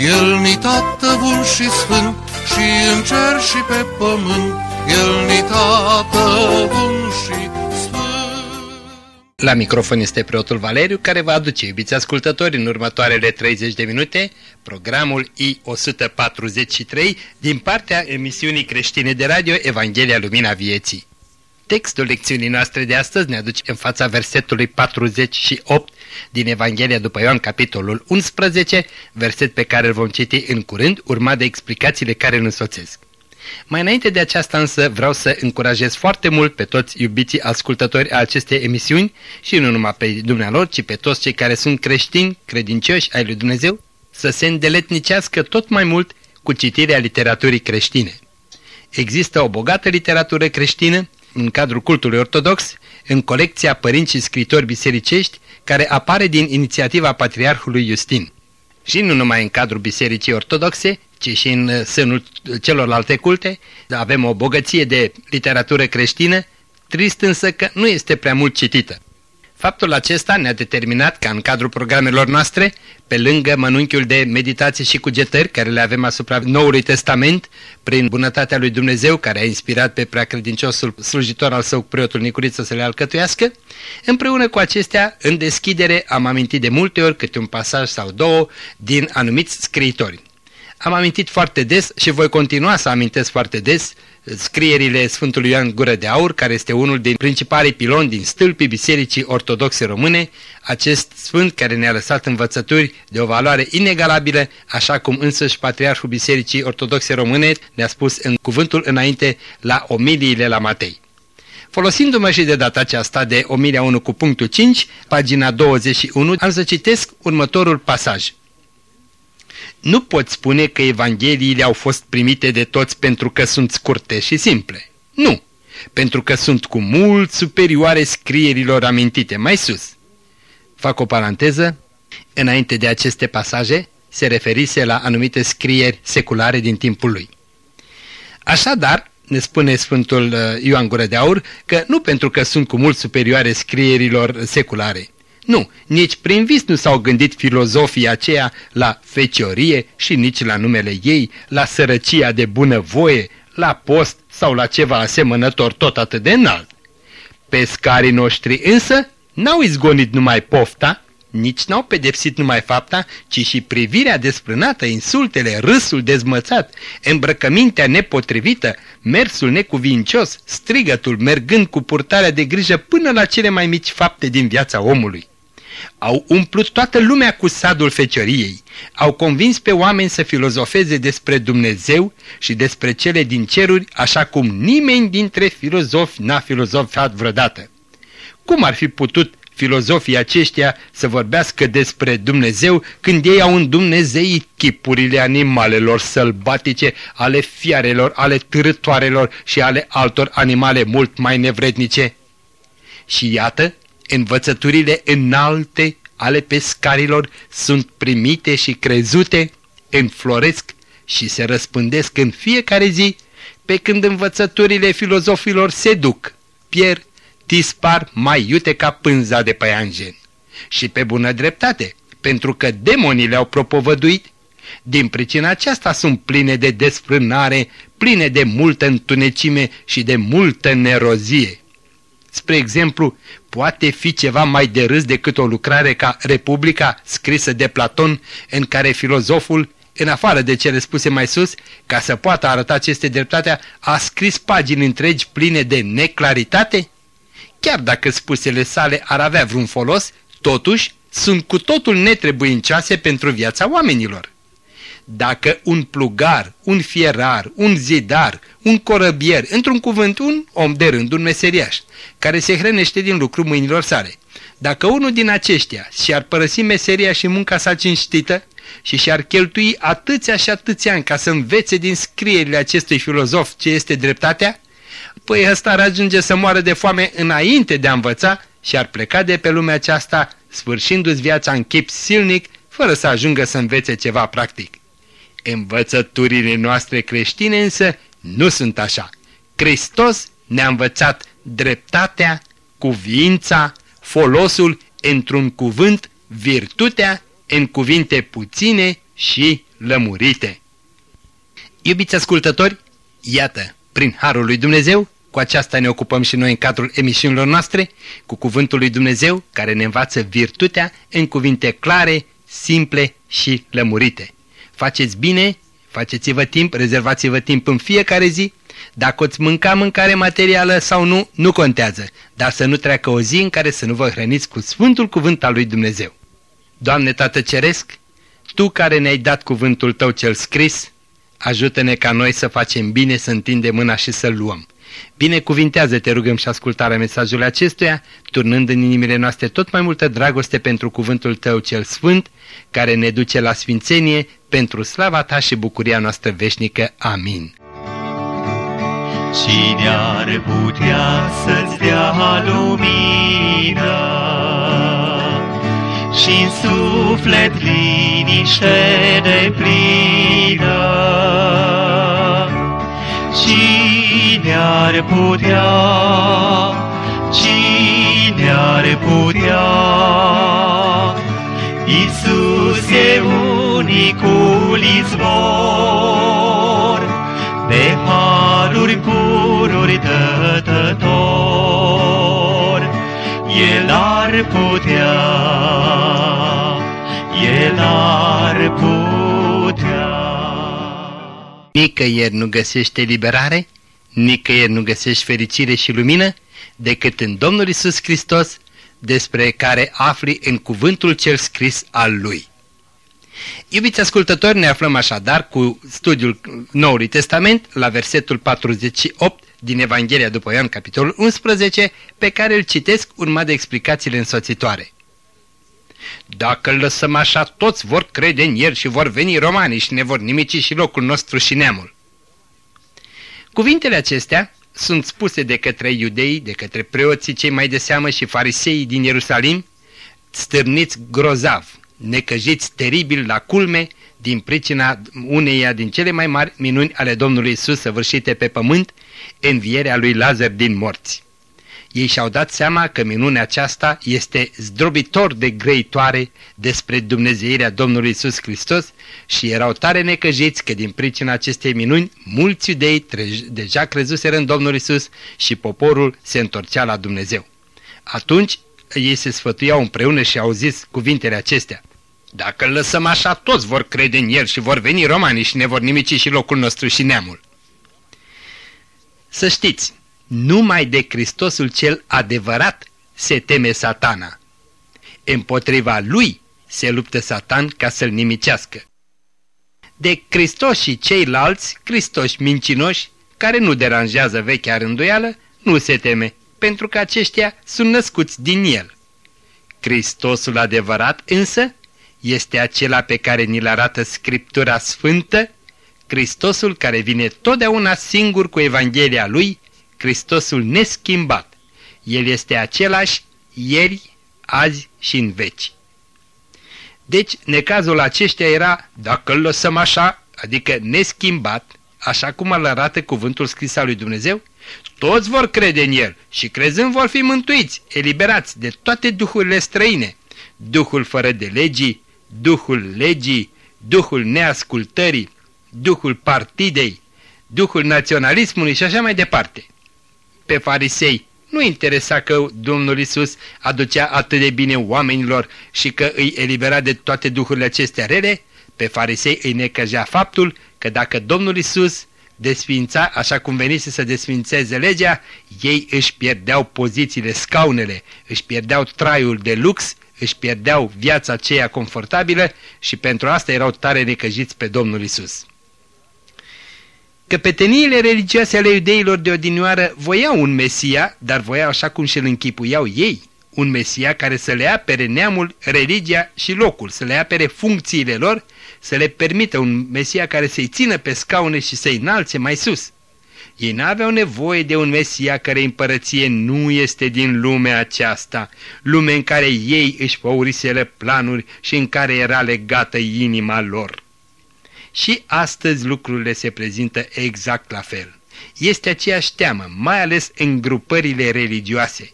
El ni tată bun și sfânt și în cer și pe pământ, El ni tată bun și la microfon este preotul Valeriu care va aduce, iubiți ascultători, în următoarele 30 de minute, programul I-143 din partea emisiunii creștine de radio Evanghelia Lumina Vieții. Textul lecțiunii noastre de astăzi ne aduce în fața versetului 48 din Evanghelia după Ioan, capitolul 11, verset pe care îl vom citi în curând, urmat de explicațiile care îl însoțesc. Mai înainte de aceasta însă vreau să încurajez foarte mult pe toți iubiții ascultători a acestei emisiuni și nu numai pe dumnealor, ci pe toți cei care sunt creștini, credincioși ai lui Dumnezeu, să se îndeletnicească tot mai mult cu citirea literaturii creștine. Există o bogată literatură creștină în cadrul cultului ortodox, în colecția părinți și scritori bisericești, care apare din inițiativa Patriarhului Justin. Și nu numai în cadrul Bisericii Ortodoxe, ci și în sânul celorlalte culte, avem o bogăție de literatură creștină, trist însă că nu este prea mult citită. Faptul acesta ne-a determinat ca în cadrul programelor noastre, pe lângă mănunchiul de meditație și cugetări care le avem asupra Noului Testament, prin bunătatea lui Dumnezeu care a inspirat pe preacredinciosul slujitor al său preotul Nicuriță să le alcătuiască, împreună cu acestea, în deschidere, am amintit de multe ori câte un pasaj sau două din anumiți scriitori. Am amintit foarte des și voi continua să amintesc foarte des scrierile Sfântului Ioan Gură de Aur, care este unul din principalii piloni din stâlpii Bisericii Ortodoxe Române, acest sfânt care ne-a lăsat învățături de o valoare inegalabilă, așa cum însăși Patriarhul Bisericii Ortodoxe Române ne-a spus în cuvântul înainte la omiliile la Matei. Folosindu-mă și de data aceasta de omilia 1 cu punctul 5, pagina 21, am să citesc următorul pasaj. Nu pot spune că Evangheliile au fost primite de toți pentru că sunt scurte și simple. Nu, pentru că sunt cu mult superioare scrierilor amintite mai sus. Fac o paranteză. Înainte de aceste pasaje, se referise la anumite scrieri seculare din timpul lui. Așadar, ne spune Sfântul uh, Ioan Gură de Aur, că nu pentru că sunt cu mult superioare scrierilor seculare, nu, nici prin vis nu s-au gândit filozofii aceea la feciorie și nici la numele ei, la sărăcia de bunăvoie, la post sau la ceva asemănător tot atât de înalt. Pescarii noștri însă n-au izgonit numai pofta, nici n-au pedepsit numai fapta, ci și privirea desprânată, insultele, râsul dezmățat, îmbrăcămintea nepotrivită, mersul necuvincios, strigătul mergând cu purtarea de grijă până la cele mai mici fapte din viața omului. Au umplut toată lumea cu sadul fecioriei, au convins pe oameni să filozofeze despre Dumnezeu și despre cele din ceruri, așa cum nimeni dintre filozofi n-a filozofat vreodată. Cum ar fi putut filozofii aceștia să vorbească despre Dumnezeu când ei au Dumnezei chipurile animalelor sălbatice, ale fiarelor, ale târătoarelor și ale altor animale mult mai nevrednice? Și iată, învățăturile înalte ale pescarilor sunt primite și crezute, înfloresc și se răspândesc în fiecare zi, pe când învățăturile filozofilor se duc, pierd, dispar mai iute ca pânza de păianjen. Și pe bună dreptate, pentru că demonii le-au propovăduit, din pricina aceasta sunt pline de desfrânare, pline de multă întunecime și de multă nerozie. Spre exemplu, poate fi ceva mai de râs decât o lucrare ca Republica scrisă de Platon, în care filozoful, în afară de cele spuse mai sus, ca să poată arăta ce este dreptatea, a scris pagini întregi pline de neclaritate? Chiar dacă spusele sale ar avea vreun folos, totuși sunt cu totul netrebuincioase pentru viața oamenilor. Dacă un plugar, un fierar, un zidar, un corăbier, într-un cuvânt un om de rând, un meseriaș, care se hrănește din lucru mâinilor sale, dacă unul din aceștia și-ar părăsi meseria și munca sa cinstită și și-ar cheltui atâția și atâția ani ca să învețe din scrierile acestui filozof ce este dreptatea, păi ăsta ar ajunge să moară de foame înainte de a învăța și ar pleca de pe lumea aceasta, sfârșindu-ți viața în chip silnic, fără să ajungă să învețe ceva practic. Învățăturile noastre creștine însă nu sunt așa. Hristos ne-a învățat dreptatea, cuvința, folosul într-un cuvânt, virtutea în cuvinte puține și lămurite. Iubiți ascultători, iată, prin Harul lui Dumnezeu, cu aceasta ne ocupăm și noi în cadrul emisiunilor noastre, cu cuvântul lui Dumnezeu care ne învață virtutea în cuvinte clare, simple și lămurite. Faceți bine, faceți-vă timp, rezervați-vă timp în fiecare zi, dacă îți mânca mâncare materială sau nu, nu contează, dar să nu treacă o zi în care să nu vă hrăniți cu Sfântul Cuvânt al lui Dumnezeu. Doamne Tată Ceresc, Tu care ne-ai dat cuvântul Tău cel scris, ajută-ne ca noi să facem bine, să întindem mâna și să-L luăm. Binecuvintează, te rugăm și ascultarea mesajului acestuia, turnând în inimile noastre tot mai multă dragoste pentru cuvântul Tău cel Sfânt, care ne duce la sfințenie, pentru slava Ta și bucuria noastră veșnică. Amin. Cine ar putea să-ți dea lumină și în suflet liniște de plină? Cine ar putea, cine ar putea? Iisus e unicul izvor de haruri pururi dătător. El ar putea, El ar putea. Nicăieri nu găsește liberare, nicăieri nu găsești fericire și lumină, decât în Domnul Isus Hristos, despre care afli în cuvântul cel scris al Lui. Iubiți ascultători, ne aflăm așadar cu studiul Noului Testament la versetul 48 din Evanghelia după Ioan, capitolul 11, pe care îl citesc urmat de explicațiile însoțitoare. Dacă îl lăsăm așa, toți vor crede în el și vor veni romanii și ne vor nimici și locul nostru și neamul. Cuvintele acestea sunt spuse de către iudei, de către preoții cei mai de seamă și fariseii din Ierusalim, stârniți grozav, necăjiți teribil la culme din pricina uneia din cele mai mari minuni ale Domnului Isus săvârșite pe pământ, învierea lui Lazar din morți. Ei și-au dat seama că minunea aceasta este zdrobitor de grăitoare despre Dumnezeirea Domnului Isus Hristos și erau tare necăjiți că din pricina acestei minuni mulți iudei deja crezuseră în Domnul Isus și poporul se întorcea la Dumnezeu. Atunci ei se sfătuiau împreună și au zis cuvintele acestea. Dacă îl lăsăm așa, toți vor crede în el și vor veni romanii și ne vor nimici și locul nostru și neamul. Să știți, numai de Hristosul cel adevărat se teme satana. Împotriva lui se luptă satan ca să-l nimicească. De Hristos și ceilalți, Hristoși mincinoși, care nu deranjează vechea rânduială, nu se teme, pentru că aceștia sunt născuți din el. Hristosul adevărat însă este acela pe care ni-l arată Scriptura Sfântă, Hristosul care vine totdeauna singur cu Evanghelia Lui, Hristosul neschimbat. El este același ieri, azi și în veci. Deci, necazul aceștia era, dacă îl lăsăm așa, adică neschimbat, așa cum îl arată cuvântul scris al lui Dumnezeu, toți vor crede în el și crezând vor fi mântuiți, eliberați de toate duhurile străine, duhul fără de legii, duhul legii, duhul neascultării, duhul partidei, duhul naționalismului și așa mai departe. Pe farisei nu interesa că Domnul Isus aducea atât de bine oamenilor și că îi elibera de toate duhurile acestea rele, pe farisei îi necăjea faptul că dacă Domnul Isus desfința așa cum venise să desfințeze legea, ei își pierdeau pozițiile, scaunele, își pierdeau traiul de lux își pierdeau viața aceea confortabilă și pentru asta erau tare necăjiți pe Domnul Isus. Căpeteniile religioase ale iudeilor de odinioară voiau un Mesia, dar voiau așa cum și-l închipuiau ei, un Mesia care să le apere neamul, religia și locul, să le apere funcțiile lor, să le permită un Mesia care să-i țină pe scaune și să-i înalțe mai sus. Ei n-aveau nevoie de un Mesia care împărăție nu este din lumea aceasta, lume în care ei își făuriseră planuri și în care era legată inima lor. Și astăzi lucrurile se prezintă exact la fel. Este aceeași teamă, mai ales în grupările religioase.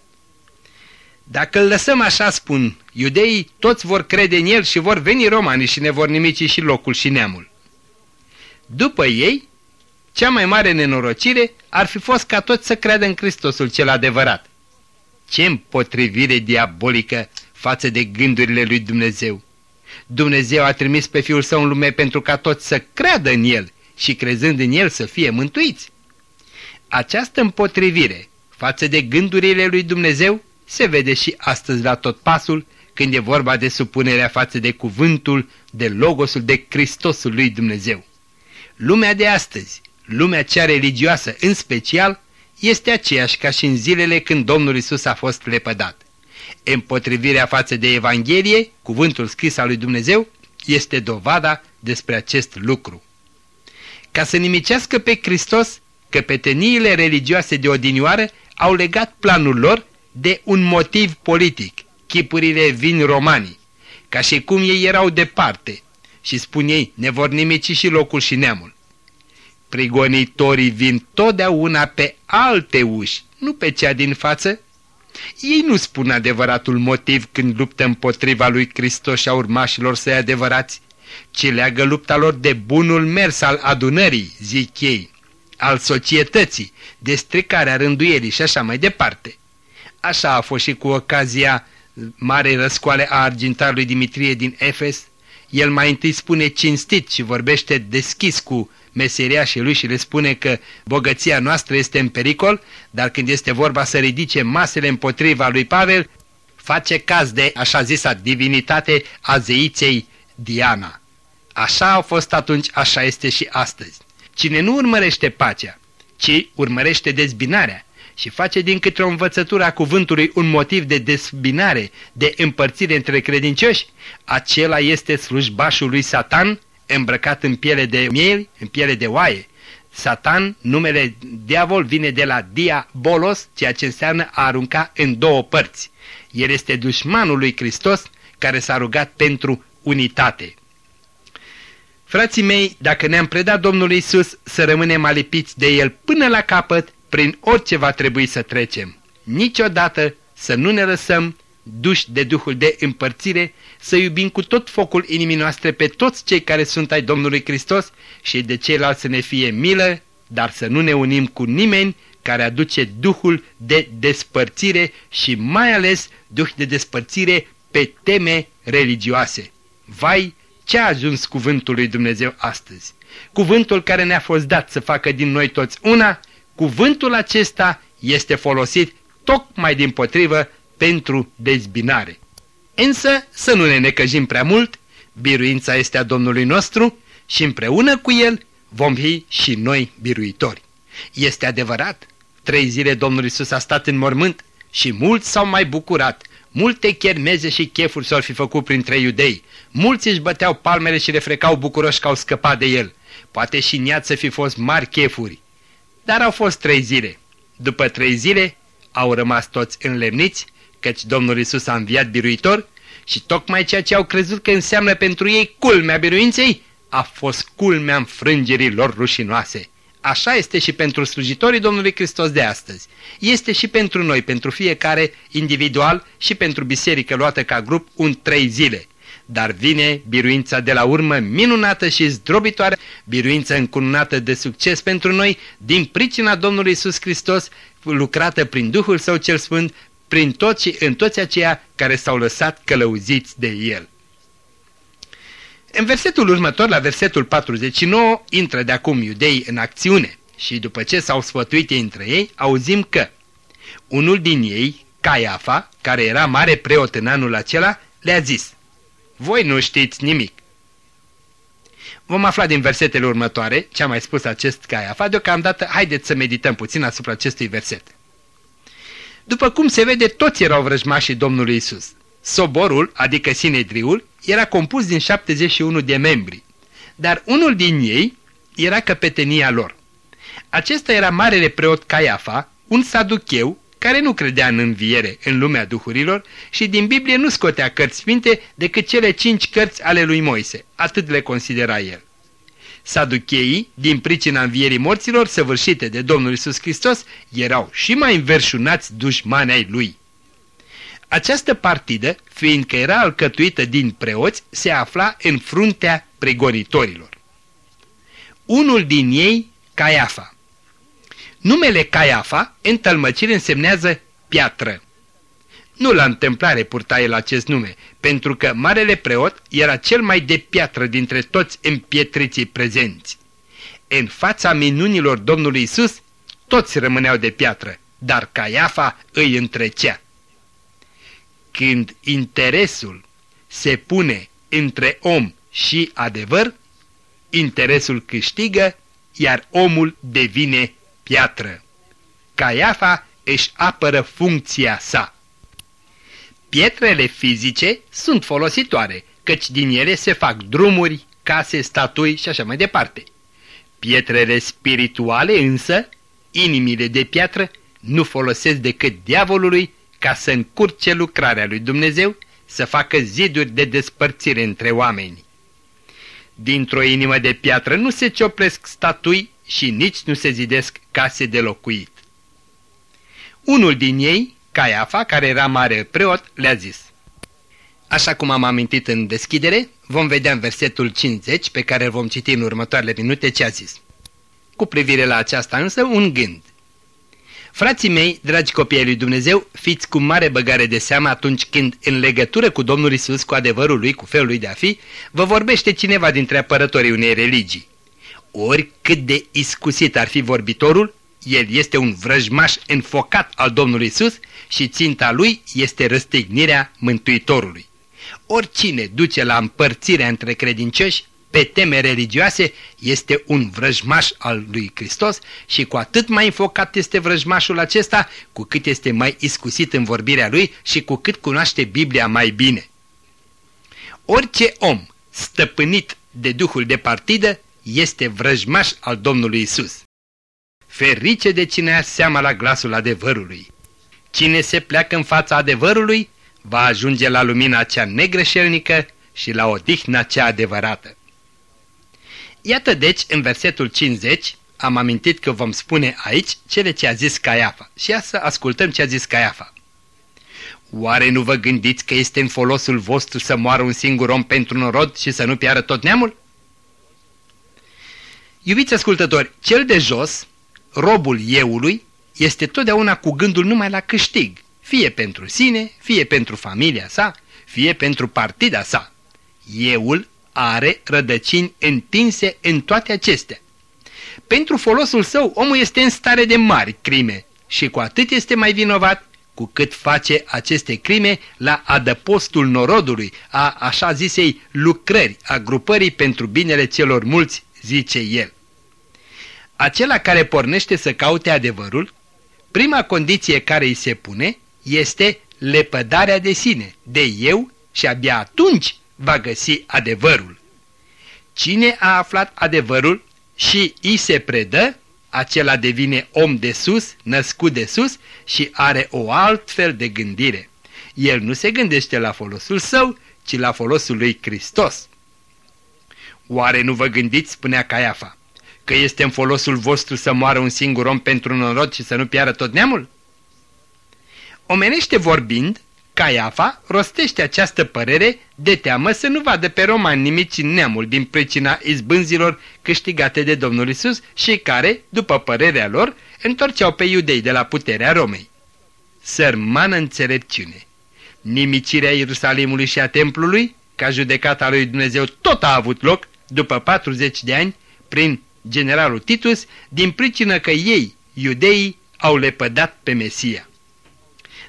Dacă îl lăsăm așa, spun, iudeii toți vor crede în el și vor veni romanii și ne vor nimici și locul și neamul. După ei, cea mai mare nenorocire ar fi fost ca toți să creadă în Hristosul cel adevărat. Ce împotrivire diabolică față de gândurile lui Dumnezeu! Dumnezeu a trimis pe Fiul Său în lume pentru ca toți să creadă în El și crezând în El să fie mântuiți. Această împotrivire față de gândurile lui Dumnezeu se vede și astăzi la tot pasul când e vorba de supunerea față de cuvântul, de logosul, de Hristosul lui Dumnezeu. Lumea de astăzi, lumea cea religioasă în special, este aceeași ca și în zilele când Domnul Isus a fost lepădat. Împotrivirea față de Evanghelie, cuvântul scris al lui Dumnezeu, este dovada despre acest lucru. Ca să nimicească pe Hristos, căpeteniile religioase de odinioară au legat planul lor de un motiv politic, chipurile vin romanii, ca și cum ei erau departe și spun ei, ne vor nimici și locul și neamul. Prigonitorii vin totdeauna pe alte uși, nu pe cea din față. Ei nu spun adevăratul motiv când luptă împotriva lui Hristos și a urmașilor săi adevărați, ci leagă lupta lor de bunul mers al adunării, zic ei, al societății, de stricarea rânduierii și așa mai departe. Așa a fost și cu ocazia Marei Răscoale a argintarului Dimitrie din Efes. El mai întâi spune cinstit și vorbește deschis cu meseriașii lui și le spune că bogăția noastră este în pericol, dar când este vorba să ridice masele împotriva lui Pavel, face caz de așa zisa divinitate a zeiței Diana. Așa a fost atunci, așa este și astăzi. Cine nu urmărește pacea, ci urmărește dezbinarea, și face din câte o învățătură a cuvântului un motiv de desbinare, de împărțire între credincioși, acela este slujbașul lui Satan, îmbrăcat în piele de miel, în piele de oaie. Satan, numele diavol, vine de la diabolos, ceea ce înseamnă a arunca în două părți. El este dușmanul lui Hristos care s-a rugat pentru unitate. Frații mei, dacă ne-am predat Domnului Isus să rămânem alipiți de El până la capăt, prin orice va trebui să trecem. Niciodată să nu ne lăsăm duși de Duhul de împărțire, să iubim cu tot focul inimii noastre pe toți cei care sunt ai Domnului Hristos și de ceilalți să ne fie milă, dar să nu ne unim cu nimeni care aduce Duhul de despărțire și mai ales Duh de despărțire pe teme religioase. Vai, ce a ajuns cuvântul lui Dumnezeu astăzi? Cuvântul care ne-a fost dat să facă din noi toți una cuvântul acesta este folosit tocmai din potrivă pentru dezbinare. Însă să nu ne necăjim prea mult, biruința este a Domnului nostru și împreună cu El vom fi și noi biruitori. Este adevărat, trei zile Domnul Isus a stat în mormânt și mulți s-au mai bucurat, multe chermeze și chefuri s-au fi făcut printre iudei, mulți își băteau palmele și le frecau bucuroși că au scăpat de El. Poate și în să fi fost mari chefuri, dar au fost trei zile. După trei zile au rămas toți înlemniți, căci Domnul Isus a înviat biruitor și tocmai ceea ce au crezut că înseamnă pentru ei culmea biruinței, a fost culmea înfrângerii lor rușinoase. Așa este și pentru slujitorii Domnului Hristos de astăzi. Este și pentru noi, pentru fiecare individual și pentru biserică luată ca grup un trei zile dar vine biruința de la urmă minunată și zdrobitoare, biruința încununată de succes pentru noi, din pricina Domnului Isus Hristos, lucrată prin Duhul Său cel Sfânt, prin toți și în toți aceia care s-au lăsat călăuziți de El. În versetul următor, la versetul 49, intră de acum iudeii în acțiune și după ce s-au sfătuit ei între ei, auzim că unul din ei, Caiafa, care era mare preot în anul acela, le-a zis voi nu știți nimic. Vom afla din versetele următoare ce a mai spus acest Caiafa, deocamdată haideți să medităm puțin asupra acestui verset. După cum se vede, toți erau vrăjmașii Domnului Isus. Soborul, adică Sinedriul, era compus din 71 de membri, dar unul din ei era căpetenia lor. Acesta era marele preot Caiafa, un saducheu care nu credea în înviere în lumea duhurilor și din Biblie nu scotea cărți sfinte decât cele cinci cărți ale lui Moise, atât le considera el. Saducheii, din pricina învierii morților săvârșite de Domnul Isus Hristos, erau și mai înverșunați dușmani ai lui. Această partidă, fiindcă era alcătuită din preoți, se afla în fruntea pregonitorilor. Unul din ei, Caiafa. Numele Caiafa, în tălmăcire, însemnează piatră. Nu la întâmplare purta el acest nume, pentru că marele preot era cel mai de piatră dintre toți împietriții prezenți. În fața minunilor Domnului Isus, toți rămâneau de piatră, dar Caiafa îi întrecea. Când interesul se pune între om și adevăr, interesul câștigă, iar omul devine piatră. Caiafa își apără funcția sa. Pietrele fizice sunt folositoare, căci din ele se fac drumuri, case, statui și așa mai departe. Pietrele spirituale însă, inimile de piatră, nu folosesc decât diavolului ca să încurce lucrarea lui Dumnezeu, să facă ziduri de despărțire între oameni. Dintr-o inimă de piatră nu se cioplesc statui și nici nu se zidesc case de locuit. Unul din ei, Caiafa, care era mare preot, le-a zis. Așa cum am amintit în deschidere, vom vedea în versetul 50, pe care îl vom citi în următoarele minute, ce a zis. Cu privire la aceasta însă, un gând. Frații mei, dragi copii ai lui Dumnezeu, fiți cu mare băgare de seamă atunci când, în legătură cu Domnul Isus, cu adevărul lui, cu felul lui de a fi, vă vorbește cineva dintre apărătorii unei religii. Ori cât de iscusit ar fi vorbitorul, el este un vrăjmaș înfocat al Domnului Isus și ținta lui este răstignirea Mântuitorului. Oricine duce la împărțirea între credincioși pe teme religioase este un vrăjmaș al lui Hristos și cu atât mai înfocat este vrăjmașul acesta, cu cât este mai iscusit în vorbirea lui și cu cât cunoaște Biblia mai bine. Orice om stăpânit de duhul de partidă este vrăjmaș al Domnului Isus. Ferice de cine ia seama la glasul adevărului. Cine se pleacă în fața adevărului va ajunge la lumina cea negreșelnică și la odihna cea adevărată. Iată deci, în versetul 50, am amintit că vom spune aici cele ce a zis Caiafa. Și ia să ascultăm ce a zis Caiafa. Oare nu vă gândiți că este în folosul vostru să moară un singur om pentru norod și să nu piară tot neamul? Iubiți ascultători, cel de jos, robul eului, este totdeauna cu gândul numai la câștig, fie pentru sine, fie pentru familia sa, fie pentru partida sa. Eul are rădăcini întinse în toate acestea. Pentru folosul său, omul este în stare de mari crime și cu atât este mai vinovat cu cât face aceste crime la adăpostul norodului, a așa zisei lucrări, a grupării pentru binele celor mulți, zice el. Acela care pornește să caute adevărul, prima condiție care îi se pune este lepădarea de sine, de eu și abia atunci va găsi adevărul. Cine a aflat adevărul și îi se predă, acela devine om de sus, născut de sus și are o altfel de gândire. El nu se gândește la folosul său, ci la folosul lui Hristos. Oare nu vă gândiți, spunea Caiafa, că este în folosul vostru să moară un singur om pentru un norod și să nu piară tot neamul? Omenește vorbind, Caiafa rostește această părere de teamă să nu vadă pe romani nimici în neamul din pricina izbânzilor câștigate de Domnul Isus și care, după părerea lor, întorceau pe iudei de la puterea Romei. Sărmană înțelepciune! Nimicirea Ierusalimului și a templului, ca judecata lui Dumnezeu, tot a avut loc, după 40 de ani, prin generalul Titus, din pricină că ei, iudeii, au lepădat pe Mesia.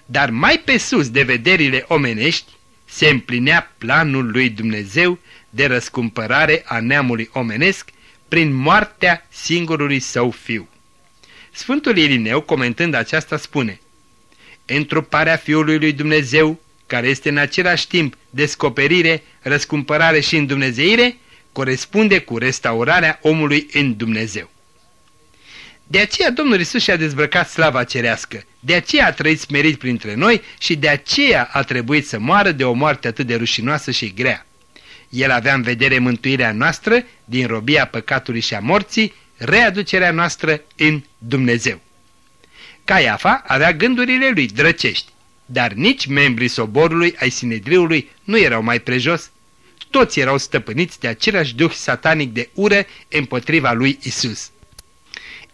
Dar mai pe sus de vederile omenești se împlinea planul lui Dumnezeu de răscumpărare a neamului omenesc prin moartea singurului său fiu. Sfântul Irineu, comentând aceasta, spune întruparea Fiului lui Dumnezeu, care este în același timp descoperire, răscumpărare și îndumnezeire, corespunde cu restaurarea omului în Dumnezeu. De aceea Domnul Isus și-a dezbrăcat slava cerească, de aceea a trăit smerit printre noi și de aceea a trebuit să moară de o moarte atât de rușinoasă și grea. El avea în vedere mântuirea noastră din robia păcatului și a morții, readucerea noastră în Dumnezeu. Caiafa avea gândurile lui drăcești, dar nici membrii soborului ai Sinedriului nu erau mai prejos. Toți erau stăpâniți de același duh satanic de ură împotriva lui Isus.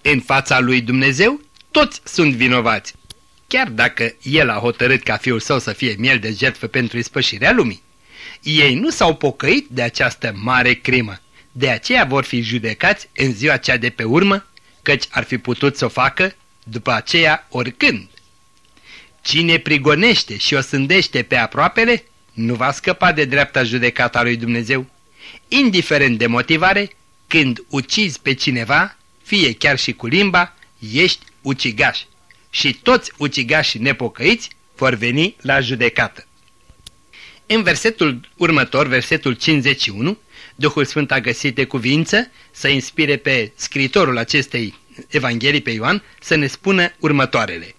În fața lui Dumnezeu, toți sunt vinovați, chiar dacă el a hotărât ca fiul său să fie miel de jertfă pentru ispășirea lumii. Ei nu s-au pocăit de această mare crimă, de aceea vor fi judecați în ziua cea de pe urmă, căci ar fi putut să o facă după aceea oricând. Cine prigonește și o sândește pe aproapele, nu va scăpa de dreapta judecata lui Dumnezeu. Indiferent de motivare, când ucizi pe cineva, fie chiar și cu limba, ești ucigaș. Și toți ucigașii nepocăiți vor veni la judecată. În versetul următor, versetul 51, Duhul Sfânt a găsit de cuvință să inspire pe scritorul acestei Evanghelii pe Ioan să ne spună următoarele.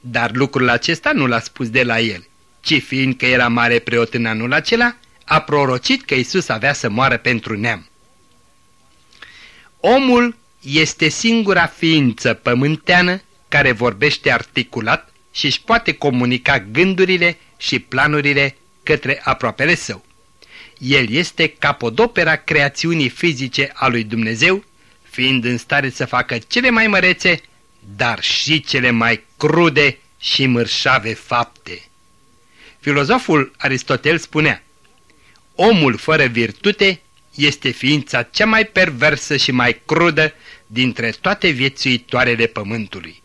Dar lucrul acesta nu l-a spus de la el, ci fiindcă era mare preot în anul acela, a prorocit că Isus avea să moară pentru neam. Omul este singura ființă pământeană care vorbește articulat și își poate comunica gândurile și planurile către aproapele său. El este capodopera creațiunii fizice a lui Dumnezeu, fiind în stare să facă cele mai mărețe, dar și cele mai crude și mărșave fapte. Filozoful Aristotel spunea, omul fără virtute este ființa cea mai perversă și mai crudă dintre toate viețuitoarele pământului.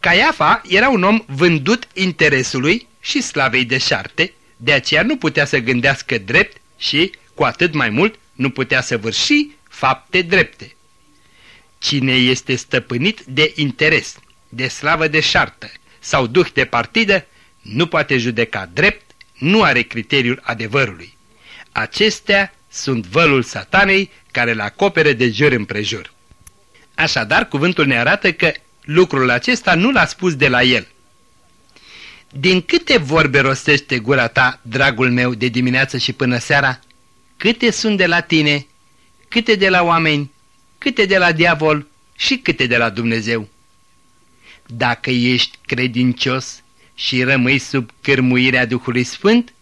Caiafa era un om vândut interesului și slavei de șarte, de aceea nu putea să gândească drept și, cu atât mai mult, nu putea să vârși fapte drepte. Cine este stăpânit de interes, de slavă de șartă sau duh de partidă, nu poate judeca drept, nu are criteriul adevărului. Acestea sunt vălul satanei care îl acopere de jur împrejur. Așadar, cuvântul ne arată că lucrul acesta nu l-a spus de la el. Din câte vorbe rostește gura ta, dragul meu, de dimineață și până seara? Câte sunt de la tine, câte de la oameni, câte de la diavol și câte de la Dumnezeu? Dacă ești credincios și rămâi sub cârmuirea Duhului Sfânt,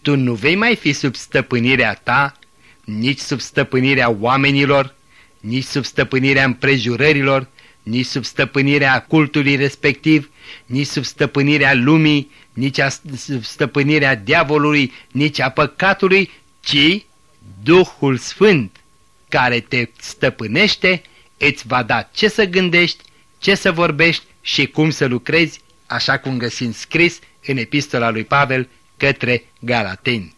tu nu vei mai fi sub stăpânirea ta, nici sub stăpânirea oamenilor, nici sub stăpânirea împrejurărilor, nici sub stăpânirea cultului respectiv, nici sub stăpânirea lumii, nici a sub stăpânirea diavolului, nici a păcatului, ci Duhul Sfânt care te stăpânește îți va da ce să gândești, ce să vorbești și cum să lucrezi, așa cum găsim scris în epistola lui Pavel către Galateni.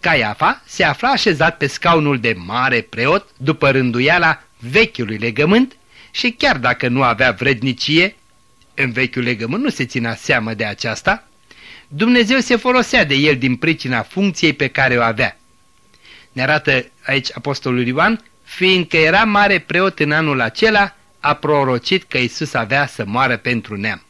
Caiafa se afla așezat pe scaunul de mare preot după rânduiala vechiului legământ și chiar dacă nu avea vrednicie, în vechiul legământ nu se ținea seamă de aceasta, Dumnezeu se folosea de el din pricina funcției pe care o avea. Ne arată aici Apostolul Ioan, fiindcă era mare preot în anul acela, a prorocit că Isus avea să moară pentru neam.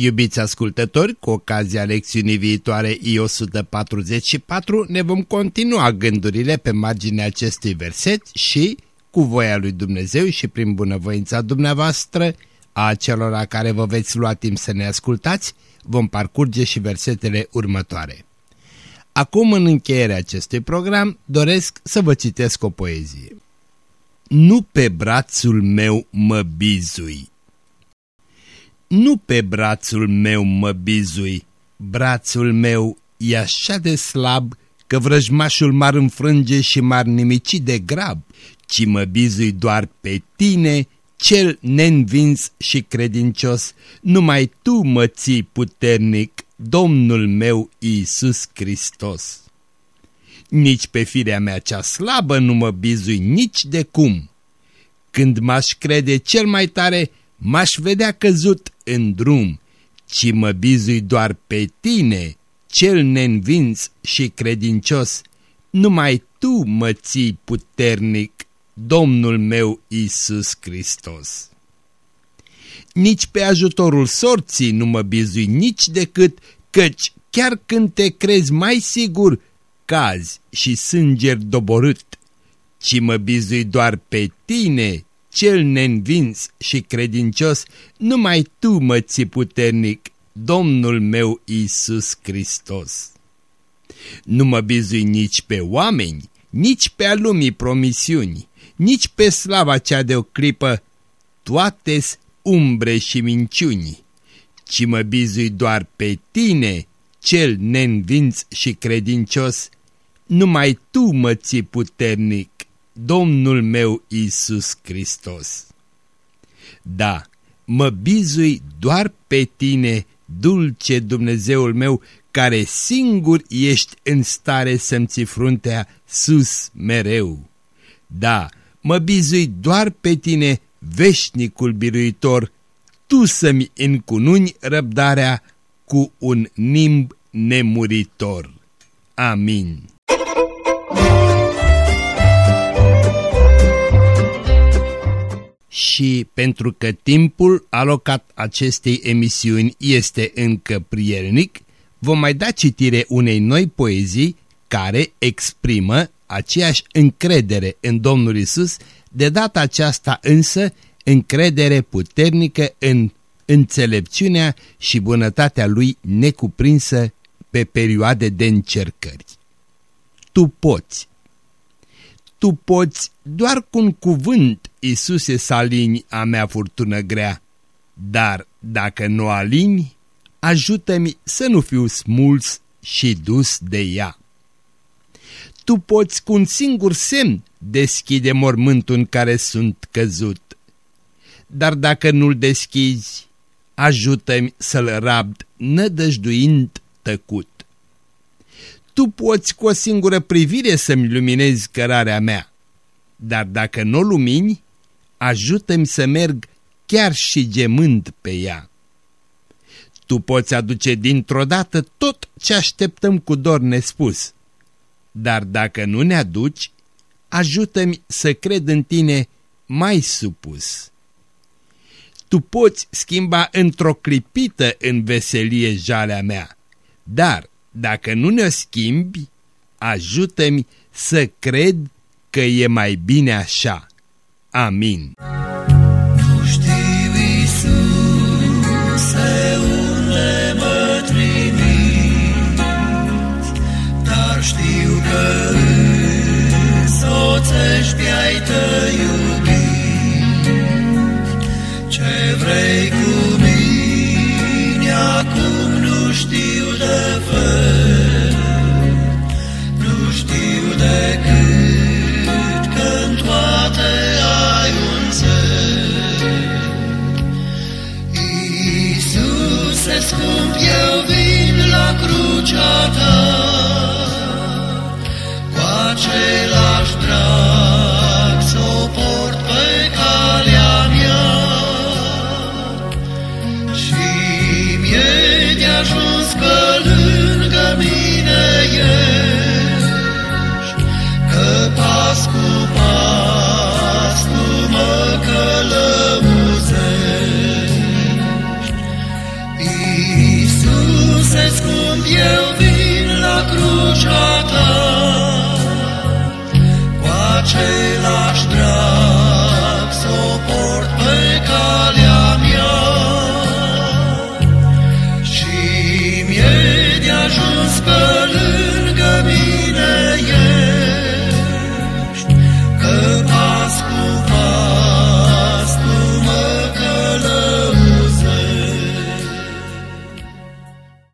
Iubiți ascultători, cu ocazia lecțiunii viitoare I-144 ne vom continua gândurile pe marginea acestui verset și, cu voia lui Dumnezeu și prin bunăvoința dumneavoastră, a celor care vă veți lua timp să ne ascultați, vom parcurge și versetele următoare. Acum, în încheierea acestui program, doresc să vă citesc o poezie. Nu pe brațul meu mă bizui, nu pe brațul meu mă bizui, brațul meu e așa de slab că vrăjmașul m-ar înfrânge și m-ar nimici de grab, ci mă bizui doar pe tine, cel neînvins și credincios, numai tu mă ții puternic, Domnul meu Iisus Hristos. Nici pe firea mea cea slabă nu mă bizui nici de cum. Când m-aș crede cel mai tare, m-aș vedea căzut în drum, ci mă bizui doar pe tine, cel neînvins și credincios. Numai tu mă ții puternic, Domnul meu Isus Hristos. Nici pe ajutorul sorții nu mă bizui nici decât, căci chiar când te crezi mai sigur, cazi și sângeri doborât, ci mă bizui doar pe tine, cel neînvins și credincios, numai tu mă ții puternic, Domnul meu Isus Hristos. Nu mă bizui nici pe oameni, nici pe a lumii promisiuni, nici pe slava cea de o clipă, toate umbre și minciuni, ci mă bizui doar pe tine, cel neînvinț și credincios, numai tu mă ții puternic, Domnul meu Isus Hristos. Da, mă bizui doar pe tine, dulce Dumnezeul meu, care singur ești în stare să-mi ții fruntea sus mereu. Da, mă bizui doar pe tine, veșnicul biruitor, tu să-mi încununi răbdarea cu un nimb nemuritor. Amin. Și pentru că timpul alocat acestei emisiuni este încă prielnic, vom mai da citire unei noi poezii care exprimă aceeași încredere în Domnul Isus, de data aceasta însă încredere puternică în înțelepciunea și bunătatea lui necuprinsă pe perioade de încercări. Tu poți. Tu poți doar cu un cuvânt, Iisuse, să alini a mea furtună grea, dar dacă nu alini, ajută-mi să nu fiu smuls și dus de ea. Tu poți cu un singur semn deschide mormântul în care sunt căzut, dar dacă nu-l deschizi, ajută-mi să-l rabd nădăjduind tăcut. Tu poți cu o singură privire să-mi luminezi cărarea mea, dar dacă nu o lumini, ajută-mi să merg chiar și gemând pe ea. Tu poți aduce dintr-o dată tot ce așteptăm cu dor nespus, dar dacă nu ne aduci, ajută-mi să cred în tine mai supus. Tu poți schimba într-o clipită în veselie jalea mea, dar dacă nu ne schimbi, ajută-mi să cred că e mai bine așa. Amin. Nu știu, Iisuse, unde mă trimiți, dar știu că însoțești pe-ai tăi de fel, nu știu decât că în toate ai un țel. Iisuse scump, eu vin la crucea ta, cu același drag